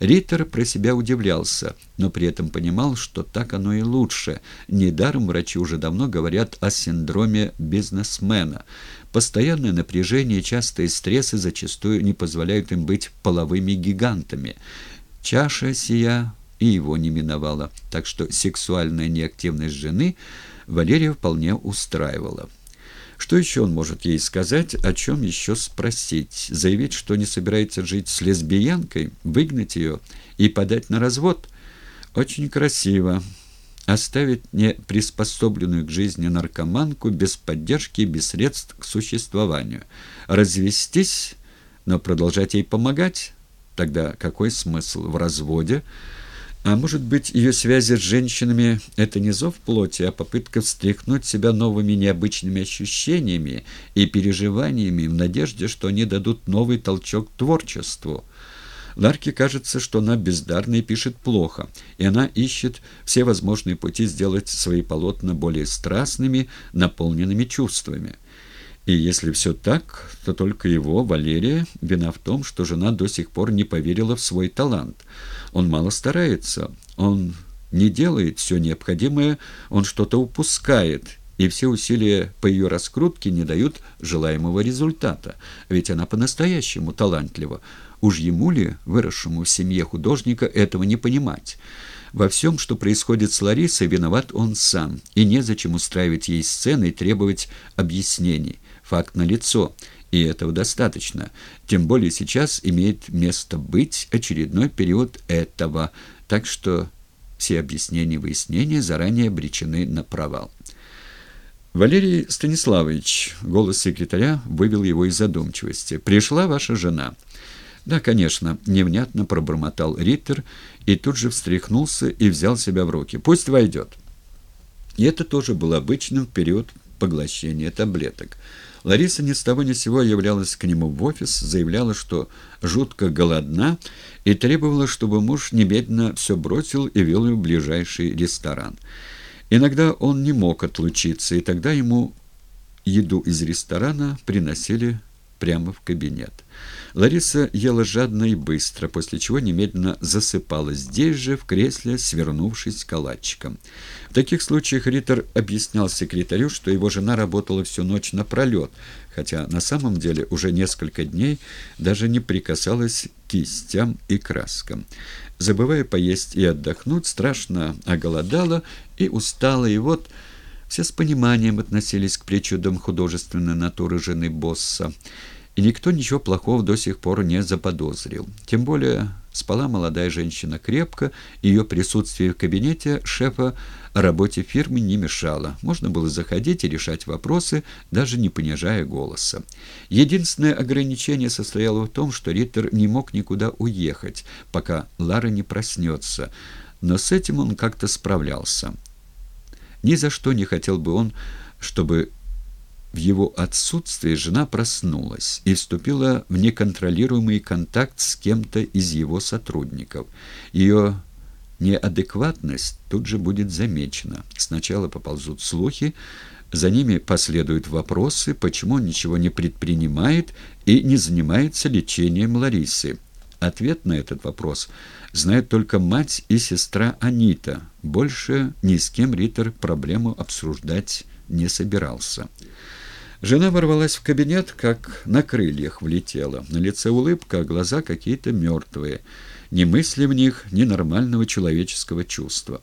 Риттер про себя удивлялся, но при этом понимал, что так оно и лучше. Недаром врачи уже давно говорят о синдроме бизнесмена. Постоянное напряжение, частые стрессы зачастую не позволяют им быть половыми гигантами. Чаша сия и его не миновала, так что сексуальная неактивность жены Валерия вполне устраивала. Что еще он может ей сказать, о чем еще спросить? Заявить, что не собирается жить с лесбиянкой, выгнать ее и подать на развод? Очень красиво. Оставить неприспособленную к жизни наркоманку без поддержки и без средств к существованию. Развестись, но продолжать ей помогать? Тогда какой смысл в разводе? А может быть, ее связи с женщинами – это не зов плоти, а попытка встряхнуть себя новыми необычными ощущениями и переживаниями в надежде, что они дадут новый толчок творчеству. Ларке кажется, что она бездарна и пишет плохо, и она ищет все возможные пути сделать свои полотна более страстными, наполненными чувствами. И если все так, то только его, Валерия, вина в том, что жена до сих пор не поверила в свой талант. Он мало старается, он не делает все необходимое, он что-то упускает, и все усилия по ее раскрутке не дают желаемого результата, ведь она по-настоящему талантлива. Уж ему ли, выросшему в семье художника, этого не понимать? Во всем, что происходит с Ларисой, виноват он сам, и незачем устраивать ей сцены и требовать объяснений. Факт налицо, и этого достаточно. Тем более сейчас имеет место быть очередной период этого, так что все объяснения и выяснения заранее обречены на провал. «Валерий Станиславович», — голос секретаря вывел его из задумчивости, — «пришла ваша жена». «Да, конечно», — невнятно пробормотал Риттер и тут же встряхнулся и взял себя в руки. «Пусть войдет». И это тоже был обычным период поглощения таблеток. Лариса ни с того ни сего являлась к нему в офис, заявляла, что жутко голодна, и требовала, чтобы муж немедленно все бросил и вел ее в ближайший ресторан. Иногда он не мог отлучиться, и тогда ему еду из ресторана приносили прямо в кабинет. Лариса ела жадно и быстро, после чего немедленно засыпала здесь же, в кресле, свернувшись калачиком. В таких случаях Риттер объяснял секретарю, что его жена работала всю ночь напролет, хотя на самом деле уже несколько дней даже не прикасалась к кистям и краскам. Забывая поесть и отдохнуть, страшно оголодала и устала, и вот... Все с пониманием относились к причудам художественной натуры жены босса и никто ничего плохого до сих пор не заподозрил. Тем более спала молодая женщина крепко, ее присутствие в кабинете шефа работе фирмы не мешало. Можно было заходить и решать вопросы, даже не понижая голоса. Единственное ограничение состояло в том, что Риттер не мог никуда уехать, пока Лара не проснется, но с этим он как-то справлялся. Ни за что не хотел бы он, чтобы в его отсутствие жена проснулась и вступила в неконтролируемый контакт с кем-то из его сотрудников. Ее неадекватность тут же будет замечена. Сначала поползут слухи, за ними последуют вопросы, почему он ничего не предпринимает и не занимается лечением Ларисы. Ответ на этот вопрос знают только мать и сестра Анита. Больше ни с кем Риттер проблему обсуждать не собирался. Жена ворвалась в кабинет, как на крыльях влетела. На лице улыбка, а глаза какие-то мертвые. Ни мысли в них, ни нормального человеческого чувства.